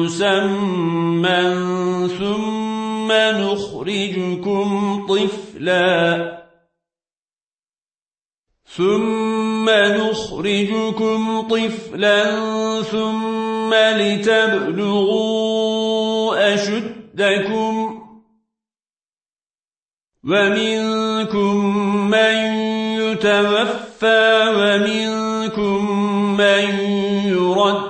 مسمى ثم نخرجكم طفلا. ثم نخرجكم طفلا ثم لتبلغوا أشدكم. ومنكم من يتوفى ومنكم من يرد.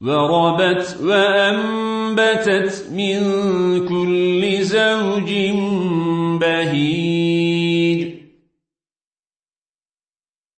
وربت وأنبتت من كل زوج بهيج